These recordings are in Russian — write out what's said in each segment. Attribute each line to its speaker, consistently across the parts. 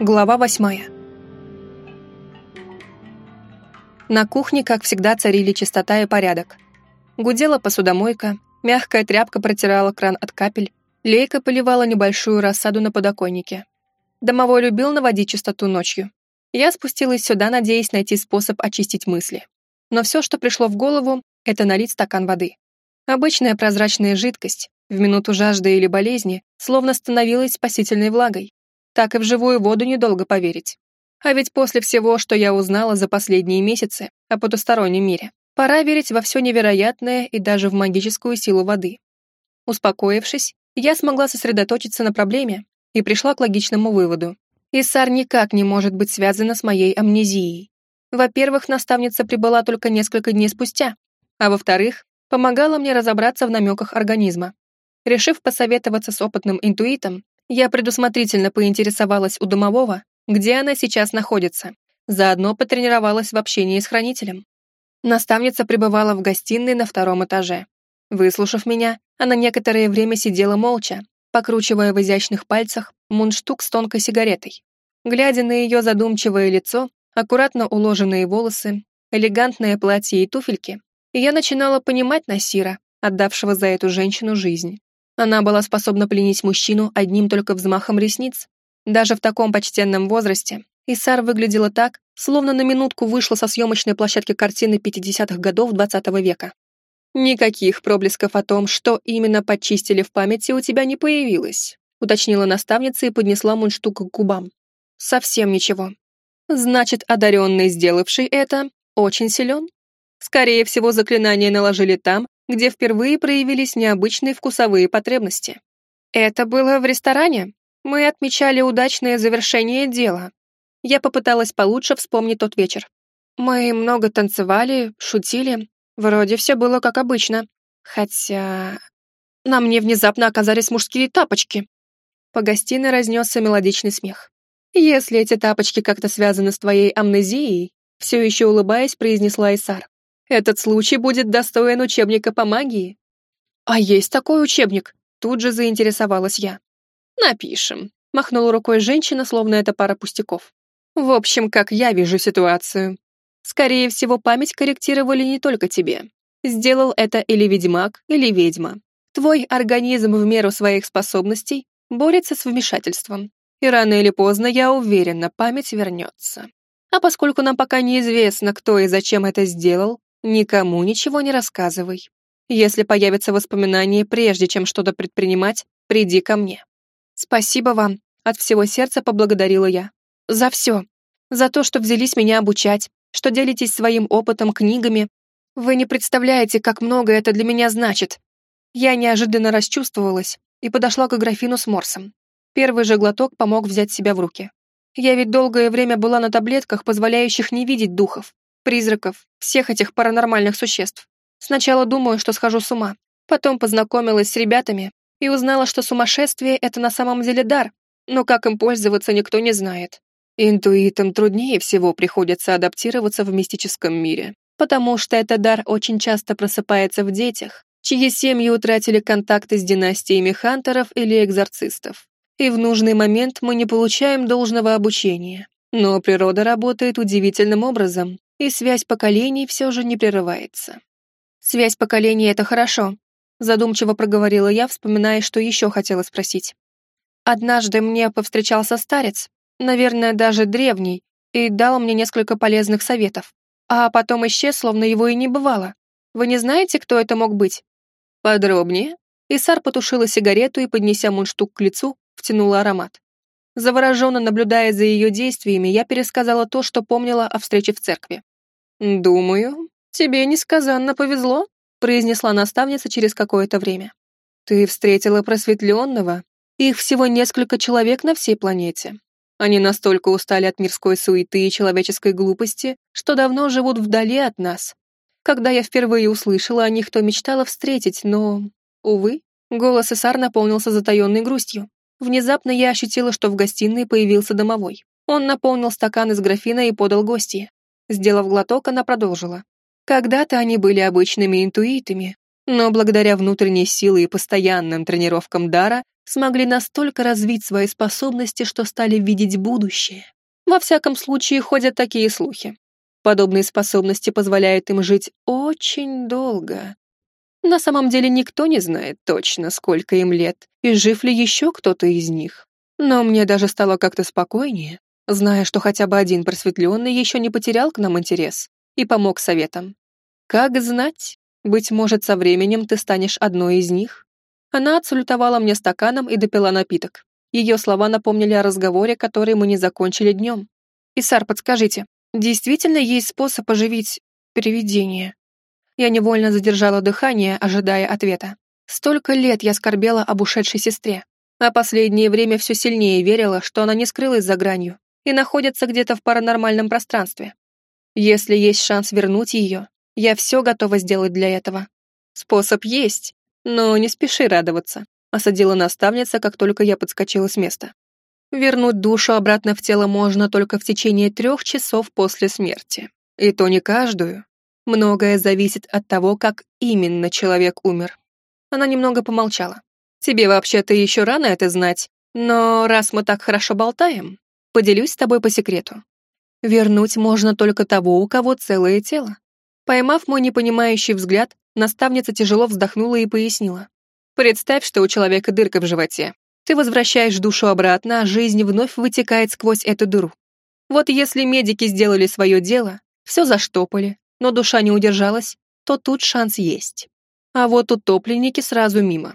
Speaker 1: Глава восьмая. На кухне, как всегда, царили чистота и порядок. Гудела посудомойка, мягкая тряпка протирала кран от капель, лейка поливала небольшую рассаду на подоконнике. Домовой любил наводить чистоту ночью. Я спустилась сюда, надеясь найти способ очистить мысли. Но все, что пришло в голову, это налить стакан воды. Обычная прозрачная жидкость, в минуту жажды или болезни, словно становилась спасительной влагой. Так и в живую воду недолго поверить. А ведь после всего, что я узнала за последние месяцы о потустороннем мире, пора верить во все невероятное и даже в магическую силу воды. Успокоившись, я смогла сосредоточиться на проблеме и пришла к логичному выводу. Иссар никак не может быть связана с моей амнезией. Во-первых, наставница прибыла только несколько дней спустя, а во-вторых, помогала мне разобраться в намеках организма. Решив посоветоваться с опытным интуитом, я предусмотрительно поинтересовалась у домового, где она сейчас находится. Заодно потренировалась в общении с хранителем. Наставница пребывала в гостиной на втором этаже. Выслушав меня, она некоторое время сидела молча, покручивая в изящных пальцах мундштук с тонкой сигаретой. Глядя на ее задумчивое лицо, аккуратно уложенные волосы, элегантное платье и туфельки, я начинала понимать Насира, отдавшего за эту женщину жизнь. Она была способна пленить мужчину одним только взмахом ресниц. Даже в таком почтенном возрасте Исар выглядела так, словно на минутку вышла со съемочной площадки картины 50-х годов XX века. «Никаких проблесков о том, что именно подчистили в памяти, у тебя не появилось», уточнила наставница и поднесла мундштук к губам. «Совсем ничего. Значит, одаренный, сделавший это, очень силен? Скорее всего, заклинание наложили там, где впервые проявились необычные вкусовые потребности. Это было в ресторане. Мы отмечали удачное завершение дела. Я попыталась получше вспомнить тот вечер. Мы много танцевали, шутили. Вроде все было как обычно. Хотя... На мне внезапно оказались мужские тапочки. По гостиной разнесся мелодичный смех. «Если эти тапочки как-то связаны с твоей амнезией», все еще улыбаясь, произнесла Исар. Этот случай будет достоин учебника по магии. А есть такой учебник? Тут же заинтересовалась я. Напишем. Махнула рукой женщина, словно это пара пустяков. В общем, как я вижу ситуацию. Скорее всего, память корректировали не только тебе. Сделал это или ведьмак, или ведьма. Твой организм в меру своих способностей борется с вмешательством. И рано или поздно, я уверена, память вернется. А поскольку нам пока неизвестно, кто и зачем это сделал, Никому ничего не рассказывай. Если появятся воспоминания, прежде чем что-то предпринимать, приди ко мне. Спасибо вам, от всего сердца поблагодарила я. За все. За то, что взялись меня обучать, что делитесь своим опытом, книгами. Вы не представляете, как много это для меня значит. Я неожиданно расчувствовалась и подошла к графину с морсом. Первый же глоток помог взять себя в руки. Я ведь долгое время была на таблетках, позволяющих не видеть духов, призраков, всех этих паранормальных существ. Сначала думаю, что схожу с ума. Потом познакомилась с ребятами и узнала, что сумасшествие — это на самом деле дар, но как им пользоваться никто не знает. Интуитам труднее всего приходится адаптироваться в мистическом мире, потому что этот дар очень часто просыпается в детях, чьи семьи утратили контакты с династиями хантеров или экзорцистов. И в нужный момент мы не получаем должного обучения. Но природа работает удивительным образом, и связь поколений все же не прерывается. «Связь поколений — это хорошо», — задумчиво проговорила я, вспоминая, что еще хотела спросить. «Однажды мне повстречался старец, наверное, даже древний, и дал мне несколько полезных советов, а потом исчез, словно его и не бывало. Вы не знаете, кто это мог быть?» «Подробнее?» Исар потушила сигарету и, поднеся мундштук к лицу, втянула аромат. Завороженно наблюдая за ее действиями, я пересказала то, что помнила о встрече в церкви. «Думаю, тебе несказанно повезло», произнесла наставница через какое-то время. «Ты встретила просветленного. Их всего несколько человек на всей планете. Они настолько устали от мирской суеты и человеческой глупости, что давно живут вдали от нас. Когда я впервые услышала о них, то мечтала встретить, но... Увы, голос Исар наполнился затаенной грустью. Внезапно я ощутила, что в гостиной появился домовой. Он наполнил стакан из графина и подал гостье. Сделав глоток, она продолжила. Когда-то они были обычными интуитами, но благодаря внутренней силе и постоянным тренировкам дара смогли настолько развить свои способности, что стали видеть будущее. Во всяком случае, ходят такие слухи. Подобные способности позволяют им жить очень долго. На самом деле никто не знает точно, сколько им лет, и жив ли еще кто-то из них. Но мне даже стало как-то спокойнее, зная, что хотя бы один просветленный еще не потерял к нам интерес и помог советам. Как знать, быть может, со временем ты станешь одной из них? Она отсалютовала мне стаканом и допила напиток. Ее слова напомнили о разговоре, который мы не закончили днем. «Исар, подскажите, действительно есть способ оживить привидение?» Я невольно задержала дыхание, ожидая ответа. Столько лет я скорбела об ушедшей сестре, а последнее время все сильнее верила, что она не скрылась за гранью и находится где-то в паранормальном пространстве. Если есть шанс вернуть ее, я все готова сделать для этого. Способ есть, но не спеши радоваться, осадила наставница, как только я подскочила с места. Вернуть душу обратно в тело можно только в течение трех часов после смерти. И то не каждую. Многое зависит от того, как именно человек умер. Она немного помолчала. Тебе вообще-то еще рано это знать, но раз мы так хорошо болтаем, поделюсь с тобой по секрету. Вернуть можно только того, у кого целое тело. Поймав мой непонимающий взгляд, наставница тяжело вздохнула и пояснила. Представь, что у человека дырка в животе. Ты возвращаешь душу обратно, а жизнь вновь вытекает сквозь эту дыру. Вот если медики сделали свое дело, все заштопали, но душа не удержалась, то тут шанс есть. А вот утопленники сразу мимо.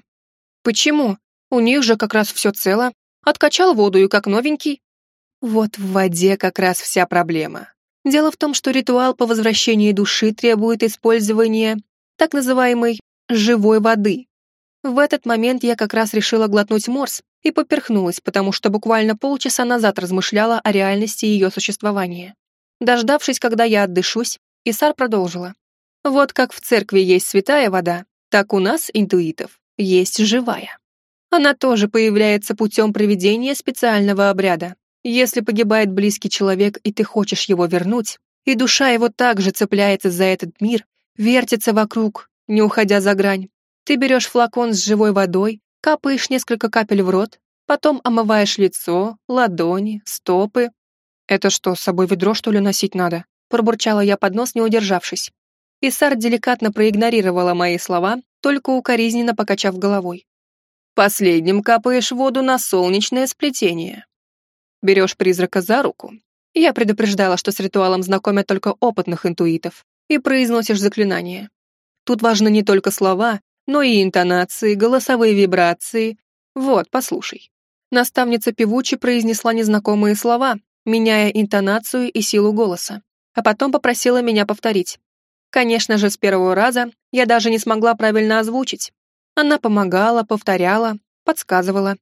Speaker 1: Почему? У них же как раз все цело. Откачал воду и как новенький. Вот в воде как раз вся проблема. Дело в том, что ритуал по возвращении души требует использования так называемой «живой воды». В этот момент я как раз решила глотнуть морс и поперхнулась, потому что буквально полчаса назад размышляла о реальности ее существования. Дождавшись, когда я отдышусь, Исар продолжила. Вот как в церкви есть святая вода, так у нас, интуитов, есть живая. Она тоже появляется путем проведения специального обряда. Если погибает близкий человек, и ты хочешь его вернуть, и душа его также цепляется за этот мир, вертится вокруг, не уходя за грань, ты берешь флакон с живой водой, капаешь несколько капель в рот, потом омываешь лицо, ладони, стопы. «Это что, с собой ведро, что ли, носить надо?» пробурчала я под нос, не удержавшись. Исар деликатно проигнорировала мои слова, только укоризненно покачав головой. Последним капаешь воду на солнечное сплетение. Берешь призрака за руку. Я предупреждала, что с ритуалом знакомят только опытных интуитов. И произносишь заклинание. Тут важны не только слова, но и интонации, голосовые вибрации. Вот, послушай. Наставница певуче произнесла незнакомые слова, меняя интонацию и силу голоса, а потом попросила меня повторить. Конечно же, с первого раза я даже не смогла правильно озвучить. Она помогала, повторяла, подсказывала.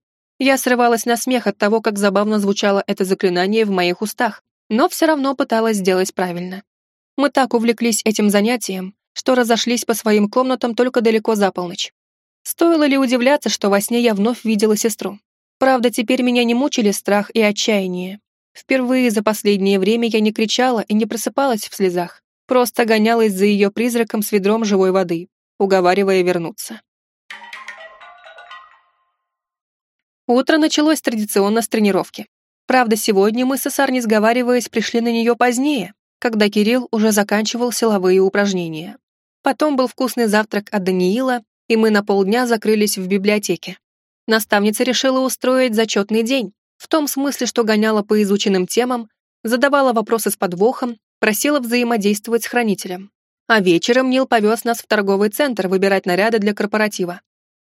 Speaker 1: Я срывалась на смех от того, как забавно звучало это заклинание в моих устах, но все равно пыталась сделать правильно. Мы так увлеклись этим занятием, что разошлись по своим комнатам только далеко за полночь. Стоило ли удивляться, что во сне я вновь видела сестру? Правда, теперь меня не мучили страх и отчаяние. Впервые за последнее время я не кричала и не просыпалась в слезах. Просто гонялась за ее призраком с ведром живой воды, уговаривая вернуться. Утро началось традиционно с тренировки. Правда, сегодня мы с Исар, не сговариваясь, пришли на нее позднее, когда Кирилл уже заканчивал силовые упражнения. Потом был вкусный завтрак от Даниила, и мы на полдня закрылись в библиотеке. Наставница решила устроить зачетный день, в том смысле, что гоняла по изученным темам, задавала вопросы с подвохом просила взаимодействовать с хранителем. А вечером Нил повез нас в торговый центр выбирать наряды для корпоратива.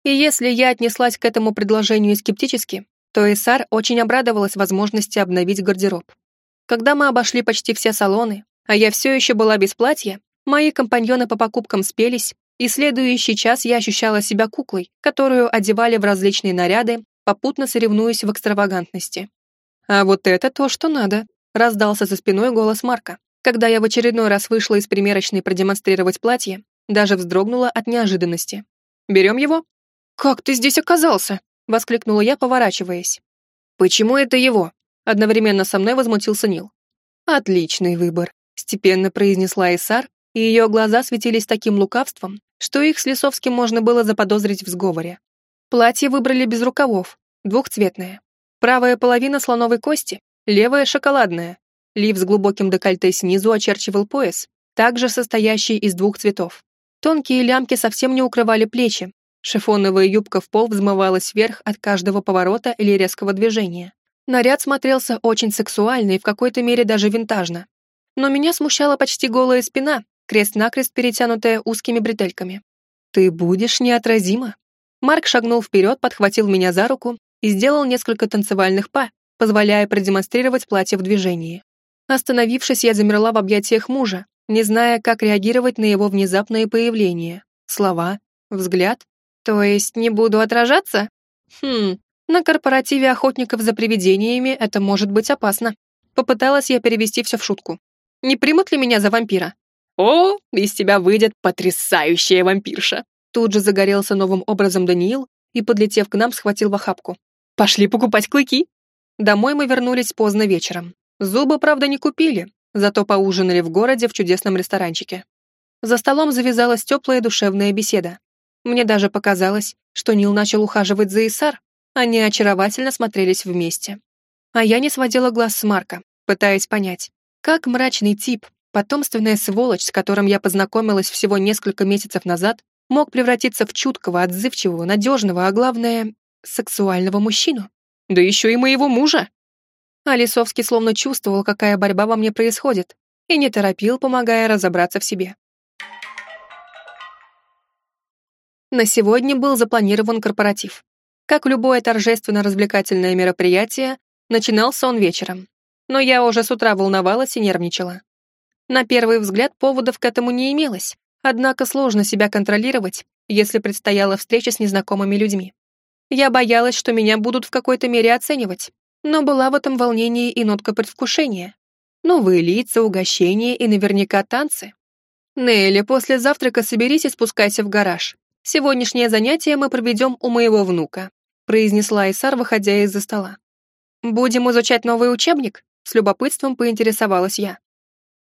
Speaker 1: И если я отнеслась к этому предложению скептически, то Эсар очень обрадовалась возможности обновить гардероб. Когда мы обошли почти все салоны, а я все еще была без платья, мои компаньоны по покупкам спелись, и следующий час я ощущала себя куклой, которую одевали в различные наряды, попутно соревнуясь в экстравагантности. «А вот это то, что надо», — раздался за спиной голос Марка. Когда я в очередной раз вышла из примерочной продемонстрировать платье, даже вздрогнула от неожиданности. «Берем его?» «Как ты здесь оказался?» — воскликнула я, поворачиваясь. «Почему это его?» — одновременно со мной возмутился Нил. «Отличный выбор», — степенно произнесла Исар, и ее глаза светились таким лукавством, что их с Лисовским можно было заподозрить в сговоре. Платье выбрали без рукавов, двухцветная. Правая половина слоновой кости, левая шоколадная. Лиф с глубоким декольте снизу очерчивал пояс, также состоящий из двух цветов. Тонкие лямки совсем не укрывали плечи. Шифоновая юбка в пол взмывалась вверх от каждого поворота или резкого движения. Наряд смотрелся очень сексуально и в какой-то мере даже винтажно. Но меня смущала почти голая спина, крест-накрест перетянутая узкими бретельками. «Ты будешь неотразима». Марк шагнул вперед, подхватил меня за руку и сделал несколько танцевальных па, позволяя продемонстрировать платье в движении. Остановившись, я замерла в объятиях мужа, не зная, как реагировать на его внезапное появление. Слова, взгляд. То есть не буду отражаться? Хм, на корпоративе охотников за привидениями это может быть опасно. Попыталась я перевести все в шутку. Не примут ли меня за вампира? О, из тебя выйдет потрясающая вампирша. Тут же загорелся новым образом Даниил и, подлетев к нам, схватил в охапку. Пошли покупать клыки. Домой мы вернулись поздно вечером. Зубы, правда, не купили, зато поужинали в городе в чудесном ресторанчике. За столом завязалась теплая душевная беседа. Мне даже показалось, что Нил начал ухаживать за Исар, они очаровательно смотрелись вместе. А я не сводила глаз с Марка, пытаясь понять, как мрачный тип, потомственная сволочь, с которым я познакомилась всего несколько месяцев назад, мог превратиться в чуткого, отзывчивого, надежного, а главное, сексуального мужчину. Да еще и моего мужа. А Лисовский словно чувствовал, какая борьба во мне происходит, и не торопил, помогая разобраться в себе. На сегодня был запланирован корпоратив. Как любое торжественно-развлекательное мероприятие, начинался он вечером. Но я уже с утра волновалась и нервничала. На первый взгляд поводов к этому не имелось, однако сложно себя контролировать, если предстояла встреча с незнакомыми людьми. Я боялась, что меня будут в какой-то мере оценивать, но была в этом волнении и нотка предвкушения. Новые лица, угощения и наверняка танцы. Нелли, после завтрака соберись и спускайся в гараж. Сегодняшнее занятие мы проведем у моего внука», произнесла Исар, выходя из-за стола. «Будем изучать новый учебник?» С любопытством поинтересовалась я.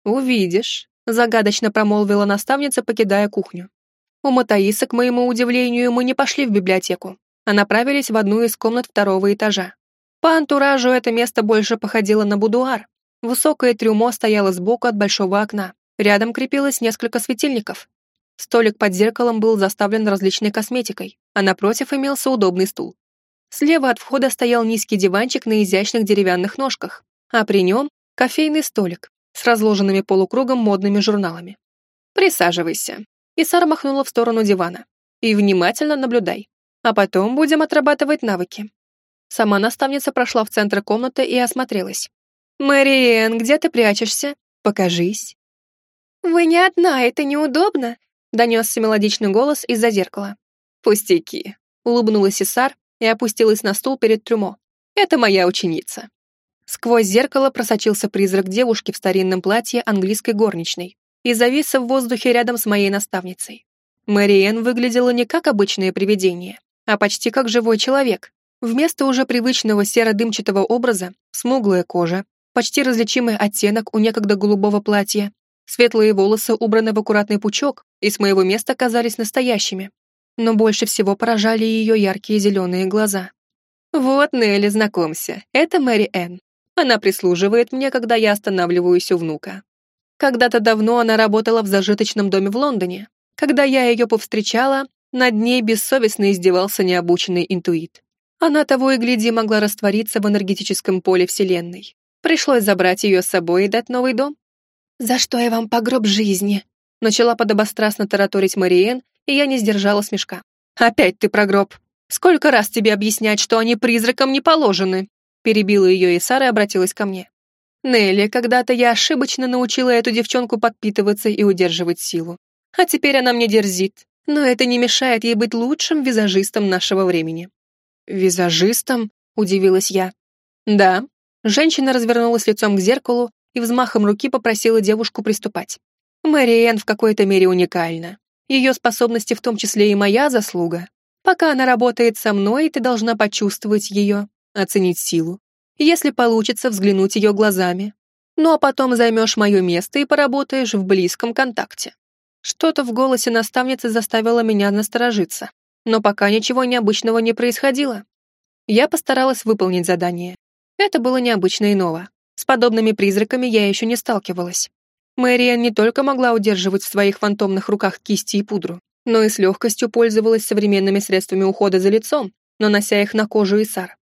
Speaker 1: «Увидишь», — загадочно промолвила наставница, покидая кухню. У Матаиса, к моему удивлению, мы не пошли в библиотеку, а направились в одну из комнат второго этажа. По антуражу это место больше походило на будуар. Высокое трюмо стояло сбоку от большого окна. Рядом крепилось несколько светильников. Столик под зеркалом был заставлен различной косметикой, а напротив имелся удобный стул. Слева от входа стоял низкий диванчик на изящных деревянных ножках, а при нем кофейный столик с разложенными полукругом модными журналами. «Присаживайся», и Сара махнула в сторону дивана. «И внимательно наблюдай, а потом будем отрабатывать навыки». Сама наставница прошла в центр комнаты и осмотрелась. «Мэриэн, где ты прячешься? Покажись».
Speaker 2: «Вы не одна, это неудобно», донесся мелодичный голос из-за зеркала.
Speaker 1: «Пустяки», — улыбнулась Исар и опустилась на стул перед трюмо. «Это моя ученица». Сквозь зеркало просочился призрак девушки в старинном платье английской горничной и завис в воздухе рядом с моей наставницей. Мэриэн выглядела не как обычное привидение, а почти как живой человек. Вместо уже привычного серо-дымчатого образа смуглая кожа, почти различимый оттенок у некогда голубого платья, светлые волосы убраны в аккуратный пучок и с моего места казались настоящими. Но больше всего поражали ее яркие зеленые глаза. «Вот, Нелли, знакомься, это Мэри Энн. Она прислуживает мне, когда я останавливаюсь у внука. Когда-то давно она работала в зажиточном доме в Лондоне. Когда я ее повстречала, над ней бессовестно издевался необученный интуит. Она того и гляди могла раствориться в энергетическом поле Вселенной. Пришлось забрать ее с собой и дать новый дом.
Speaker 2: «За что я вам по гроб жизни?»
Speaker 1: Начала подобострастно тараторить Мариен, и я не сдержала смешка. «Опять ты про гроб. Сколько раз тебе объяснять, что они призракам не положены?» Перебила ее и Сара обратилась ко мне. «Нелли, когда-то я ошибочно научила эту девчонку подпитываться и удерживать силу. А теперь она мне дерзит. Но это не мешает ей быть лучшим визажистом нашего времени». «Визажистом?» — удивилась я. «Да». Женщина развернулась лицом к зеркалу и взмахом руки попросила девушку приступать. Мэриэн в какой-то мере уникальна. Ее способности в том числе и моя заслуга. Пока она работает со мной, ты должна почувствовать ее, оценить силу. Если получится, взглянуть ее глазами. Ну а потом займешь мое место и поработаешь в близком контакте. Что-то в голосе наставницы заставило меня насторожиться. Но пока ничего необычного не происходило. Я постаралась выполнить задание. Это было необычно и ново. С подобными призраками я еще не сталкивалась. Мэриан не только могла удерживать в своих фантомных руках кисти и пудру, но и с легкостью пользовалась современными средствами ухода за лицом, нанося их на кожу и сар.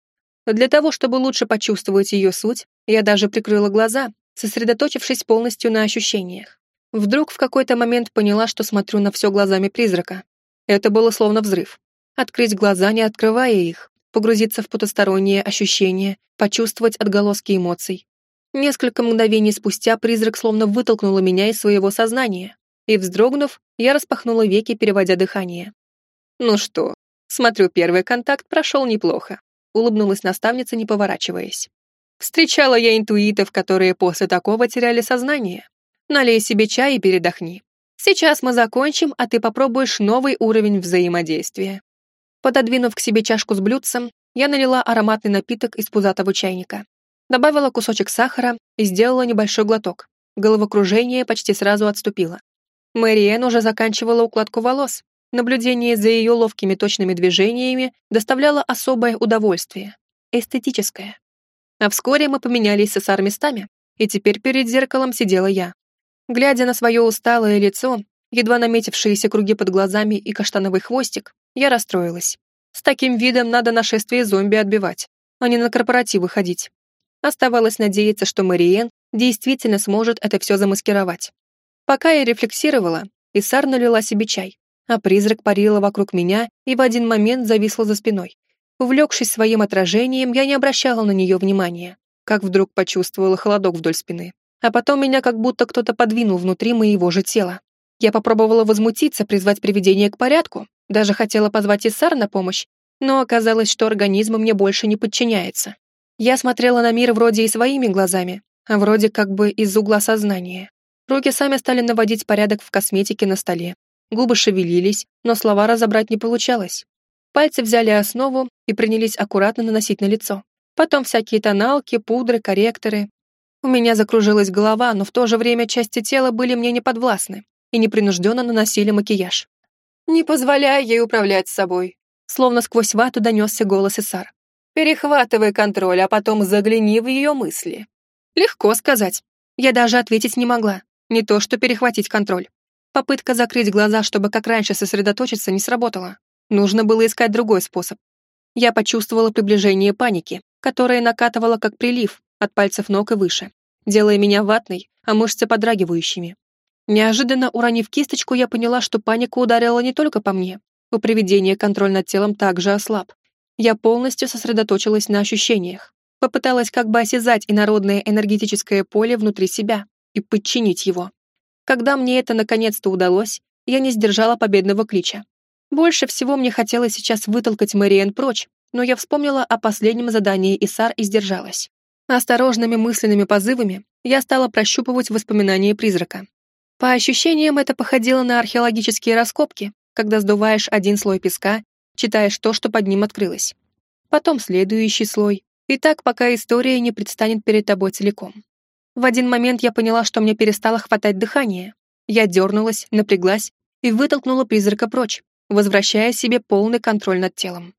Speaker 1: Для того, чтобы лучше почувствовать ее суть, я даже прикрыла глаза, сосредоточившись полностью на ощущениях. Вдруг в какой-то момент поняла, что смотрю на все глазами призрака. Это было словно взрыв. Открыть глаза, не открывая их, погрузиться в потусторонние ощущения, почувствовать отголоски эмоций. Несколько мгновений спустя призрак словно вытолкнула меня из своего сознания, и, вздрогнув, я распахнула веки, переводя дыхание. «Ну что, смотрю, первый контакт прошел неплохо», улыбнулась наставница, не поворачиваясь. «Встречала я интуитов, которые после такого теряли сознание. Налей себе чай и передохни. Сейчас мы закончим, а ты попробуешь новый уровень взаимодействия». Пододвинув к себе чашку с блюдцем, я налила ароматный напиток из пузатого чайника. Добавила кусочек сахара и сделала небольшой глоток. Головокружение почти сразу отступило. Мэриэн уже заканчивала укладку волос. Наблюдение за ее ловкими точными движениями доставляло особое удовольствие. Эстетическое. А вскоре мы поменялись с Эсар местами, и теперь перед зеркалом сидела я. Глядя на свое усталое лицо, едва наметившиеся круги под глазами и каштановый хвостик, я расстроилась. С таким видом надо нашествие зомби отбивать, а не на корпоративы ходить. Оставалось надеяться, что Мариен действительно сможет это все замаскировать. Пока я рефлексировала, Исар налила себе чай, а призрак парила вокруг меня и в один момент зависла за спиной. Увлекшись своим отражением, я не обращала на нее внимания, как вдруг почувствовала холодок вдоль спины. А потом меня как будто кто-то подвинул внутри моего же тела. Я попробовала возмутиться, призвать привидение к порядку, даже хотела позвать Иссар на помощь, но оказалось, что организм мне больше не подчиняется. Я смотрела на мир вроде и своими глазами, а вроде как бы из угла сознания. Руки сами стали наводить порядок в косметике на столе. Губы шевелились, но слова разобрать не получалось. Пальцы взяли основу и принялись аккуратно наносить на лицо. Потом всякие тоналки, пудры, корректоры. У меня закружилась голова, но в то же время части тела были мне неподвластны и непринужденно наносили макияж. «Не позволяй ей управлять собой», словно сквозь вату донесся голос Исар. «Перехватывай контроль, а потом загляни в ее мысли». Легко сказать. Я даже ответить не могла. Не то, что перехватить контроль. Попытка закрыть глаза, чтобы как раньше сосредоточиться, не сработала. Нужно было искать другой способ. Я почувствовала приближение паники, которая накатывала как прилив от пальцев ног и выше, делая меня ватной, а мышцы подрагивающими. Неожиданно уронив кисточку, я поняла, что паника ударила не только по мне. У привидения контроль над телом также ослаб. Я полностью сосредоточилась на ощущениях. Попыталась как бы осязать инородное энергетическое поле внутри себя и подчинить его. Когда мне это наконец-то удалось, я не сдержала победного клича. Больше всего мне хотелось сейчас вытолкать Мэриэн прочь, но я вспомнила о последнем задании Исар и сдержалась. Осторожными мысленными позывами я стала прощупывать воспоминания призрака. По ощущениям, это походило на археологические раскопки, когда сдуваешь один слой песка, читаешь то, что под ним открылось. Потом следующий слой. И так, пока история не предстанет перед тобой целиком. В один момент я поняла, что мне перестало хватать дыхания. Я дернулась, напряглась и вытолкнула призрака прочь, возвращая себе полный контроль над телом.